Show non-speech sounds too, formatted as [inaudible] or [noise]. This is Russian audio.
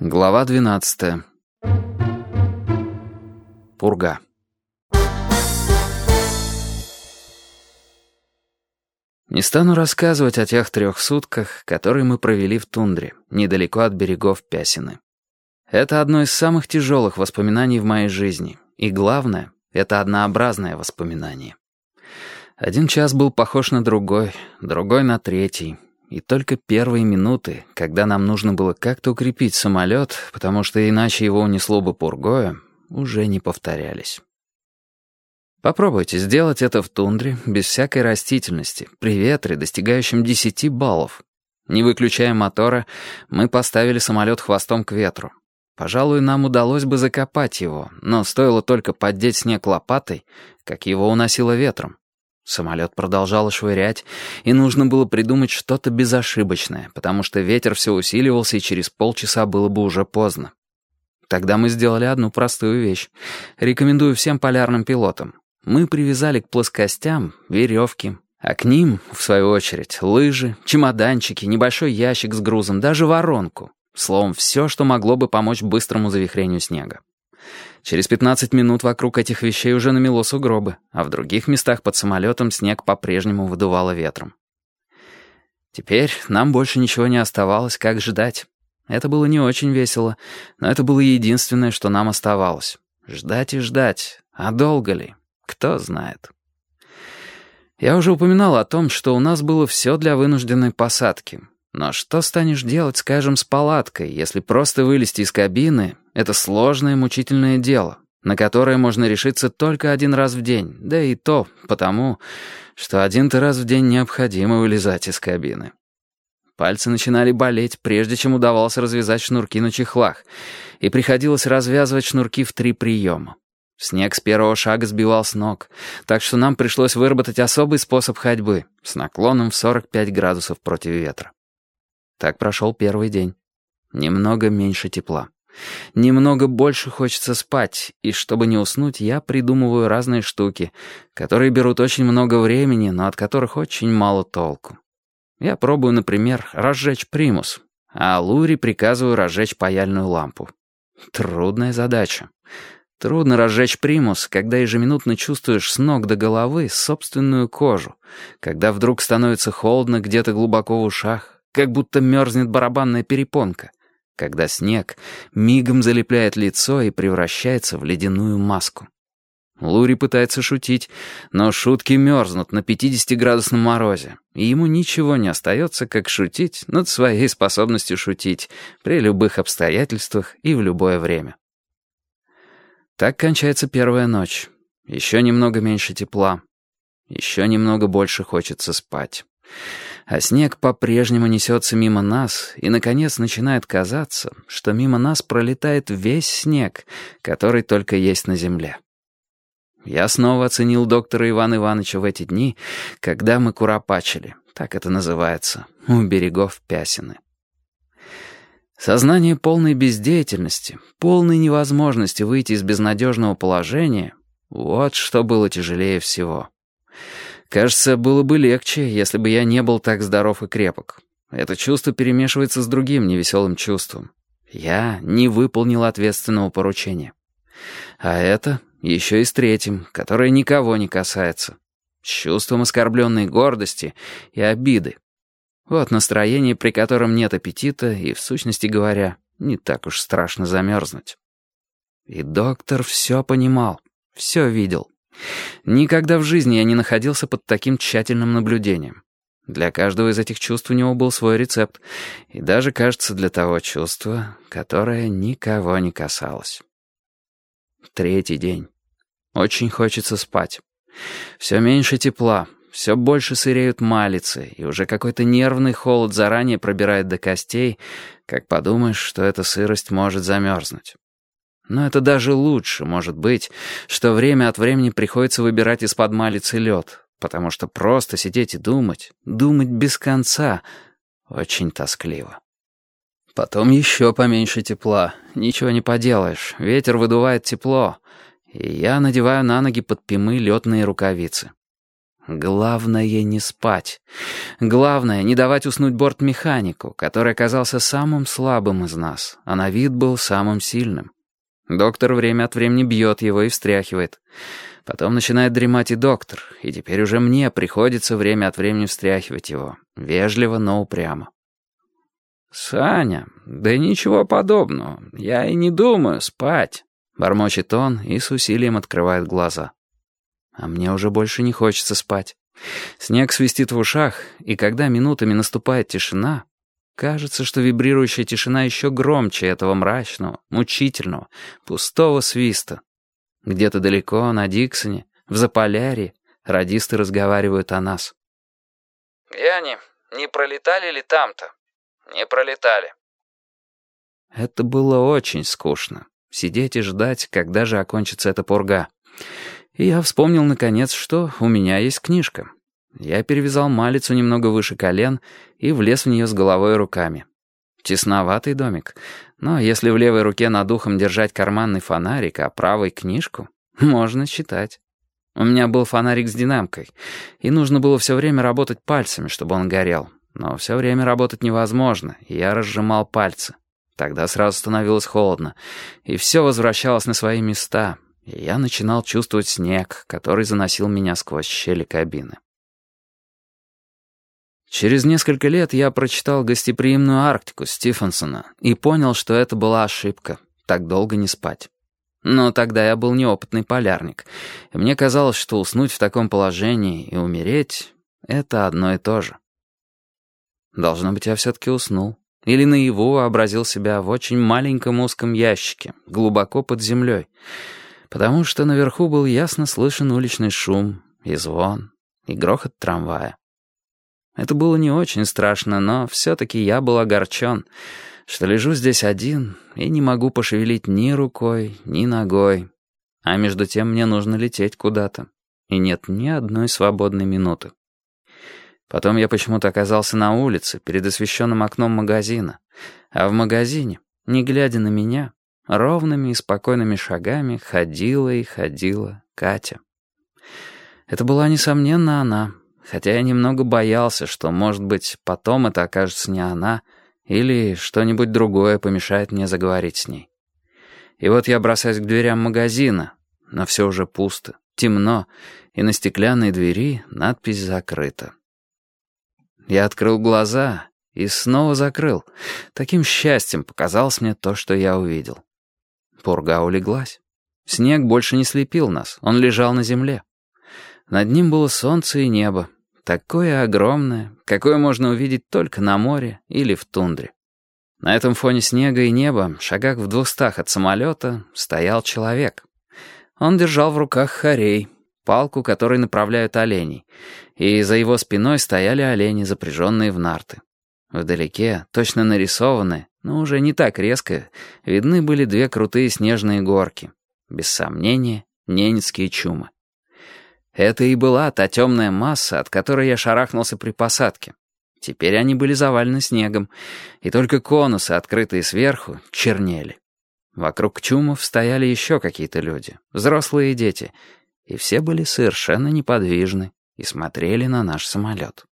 Глава 12. Пурга. Не стану рассказывать о тех трех сутках, которые мы провели в тундре, недалеко от берегов Пясины. Это одно из самых тяжелых воспоминаний в моей жизни. И главное, это однообразное воспоминание. Один час был похож на другой, другой на третий, и только первые минуты, когда нам нужно было как-то укрепить самолет, потому что иначе его унесло бы пургое, уже не повторялись. Попробуйте сделать это в тундре, без всякой растительности, при ветре, достигающем 10 баллов. Не выключая мотора, мы поставили самолет хвостом к ветру. Пожалуй, нам удалось бы закопать его, но стоило только поддеть снег лопатой, как его уносило ветром. Самолет продолжал швырять, и нужно было придумать что-то безошибочное, потому что ветер все усиливался, и через полчаса было бы уже поздно. Тогда мы сделали одну простую вещь. Рекомендую всем полярным пилотам. Мы привязали к плоскостям веревки, а к ним, в свою очередь, лыжи, чемоданчики, небольшой ящик с грузом, даже воронку. Словом, все, что могло бы помочь быстрому завихрению снега. Через 15 минут вокруг этих вещей уже намело сугробы, а в других местах под самолетом снег по-прежнему выдувало ветром. Теперь нам больше ничего не оставалось, как ждать. Это было не очень весело, но это было единственное, что нам оставалось. Ждать и ждать. А долго ли? Кто знает. Я уже упоминал о том, что у нас было все для вынужденной посадки. Но что станешь делать, скажем, с палаткой, если просто вылезти из кабины — это сложное мучительное дело, на которое можно решиться только один раз в день, да и то потому, что один-то раз в день необходимо вылезать из кабины. Пальцы начинали болеть, прежде чем удавалось развязать шнурки на чехлах, и приходилось развязывать шнурки в три приема. Снег с первого шага сбивал с ног, так что нам пришлось выработать особый способ ходьбы с наклоном в 45 градусов против ветра. Так прошел первый день. Немного меньше тепла. Немного больше хочется спать, и чтобы не уснуть, я придумываю разные штуки, которые берут очень много времени, но от которых очень мало толку. Я пробую, например, разжечь примус, а Лури приказываю разжечь паяльную лампу. Трудная задача. Трудно разжечь примус, когда ежеминутно чувствуешь с ног до головы собственную кожу, когда вдруг становится холодно где-то глубоко в ушах, как будто мерзнет барабанная перепонка, когда снег мигом залепляет лицо и превращается в ледяную маску. Лури пытается шутить, но шутки мерзнут на 50-градусном морозе, и ему ничего не остается, как шутить над своей способностью шутить при любых обстоятельствах и в любое время. Так кончается первая ночь. Еще немного меньше тепла. Еще немного больше хочется спать. А снег по-прежнему несется мимо нас, и, наконец, начинает казаться, что мимо нас пролетает весь снег, который только есть на земле. Я снова оценил доктора Ивана Ивановича в эти дни, когда мы куропачили, так это называется, у берегов Пясины. Сознание полной бездеятельности, полной невозможности выйти из безнадежного положения — вот что было тяжелее всего. Кажется, было бы легче, если бы я не был так здоров и крепок. Это чувство перемешивается с другим невеселым чувством. Я не выполнил ответственного поручения. А это еще и с третьим, которое никого не касается. С чувством оскорбленной гордости и обиды. Вот настроение, при котором нет аппетита и, в сущности говоря, не так уж страшно замерзнуть. И доктор все понимал, все видел. Никогда в жизни я не находился под таким тщательным наблюдением. Для каждого из этих чувств у него был свой рецепт, и даже, кажется, для того чувства, которое никого не касалось. Третий день. Очень хочется спать. Все меньше тепла, все больше сыреют малицы, и уже какой-то нервный холод заранее пробирает до костей, как подумаешь, что эта сырость может замерзнуть. Но это даже лучше, может быть, что время от времени приходится выбирать из-под малицы лед, потому что просто сидеть и думать, думать без конца, очень тоскливо. Потом еще поменьше тепла. Ничего не поделаешь, ветер выдувает тепло, и я надеваю на ноги под пимы летные рукавицы. Главное — не спать. Главное — не давать уснуть бортмеханику, который оказался самым слабым из нас, а на вид был самым сильным. Доктор время от времени бьет его и встряхивает. Потом начинает дремать и доктор, и теперь уже мне приходится время от времени встряхивать его. Вежливо, но упрямо. «Саня, да ничего подобного. Я и не думаю спать», — бормочет он и с усилием открывает глаза. А мне уже больше не хочется спать. Снег свистит в ушах, и когда минутами наступает тишина, кажется, что вибрирующая тишина еще громче этого мрачного, мучительного, пустого свиста. Где-то далеко, на Диксоне, в Заполярье, радисты разговаривают о нас. «Где они? Не пролетали ли там-то?» «Не пролетали». Это было очень скучно. Сидеть и ждать, когда же окончится эта пурга. И я вспомнил, наконец, что у меня есть книжка. Я перевязал малицу немного выше колен и влез в нее с головой и руками. Тесноватый домик, но если в левой руке над ухом держать карманный фонарик, а правой — книжку, [laughs] можно читать. У меня был фонарик с динамкой, и нужно было все время работать пальцами, чтобы он горел. Но все время работать невозможно, и я разжимал пальцы. Тогда сразу становилось холодно, и все возвращалось на свои места, и я начинал чувствовать снег, который заносил меня сквозь щели кабины. Через несколько лет я прочитал «Гостеприимную Арктику» Стивенсона и понял, что это была ошибка — так долго не спать. Но тогда я был неопытный полярник, мне казалось, что уснуть в таком положении и умереть — это одно и то же. Должно быть, я все-таки уснул. Или наяву вообразил себя в очень маленьком узком ящике, глубоко под землей, потому что наверху был ясно слышен уличный шум и звон, и грохот трамвая. Это было не очень страшно, но все-таки я был огорчен, что лежу здесь один и не могу пошевелить ни рукой, ни ногой. А между тем мне нужно лететь куда-то, и нет ни одной свободной минуты. Потом я почему-то оказался на улице, перед освещенным окном магазина. А в магазине, не глядя на меня, ровными и спокойными шагами ходила и ходила Катя. Это была, несомненно, она, хотя я немного боялся, что, может быть, потом это окажется не она, или что-нибудь другое помешает мне заговорить с ней. И вот я бросаюсь к дверям магазина, но все уже пусто, темно, и на стеклянной двери надпись закрыта. Я открыл глаза и снова закрыл. Таким счастьем показалось мне то, что я увидел. Пурга улеглась. Снег больше не слепил нас, он лежал на земле. Над ним было солнце и небо, такое огромное, какое можно увидеть только на море или в тундре. На этом фоне снега и неба, шагах в двухстах от самолета, стоял человек. Он держал в руках хорей, палку, которой направляют оленей, и за его спиной стояли олени, запряженные в нарты. Вдалеке, точно нарисованные, но уже не так резко, видны были две крутые снежные горки. Без сомнения, ненецкие чумы. Это и была та темная масса, от которой я шарахнулся при посадке. Теперь они были завалены снегом, и только конусы, открытые сверху, чернели. Вокруг чумов стояли еще какие-то люди, взрослые и дети, и все были совершенно неподвижны и смотрели на наш самолет.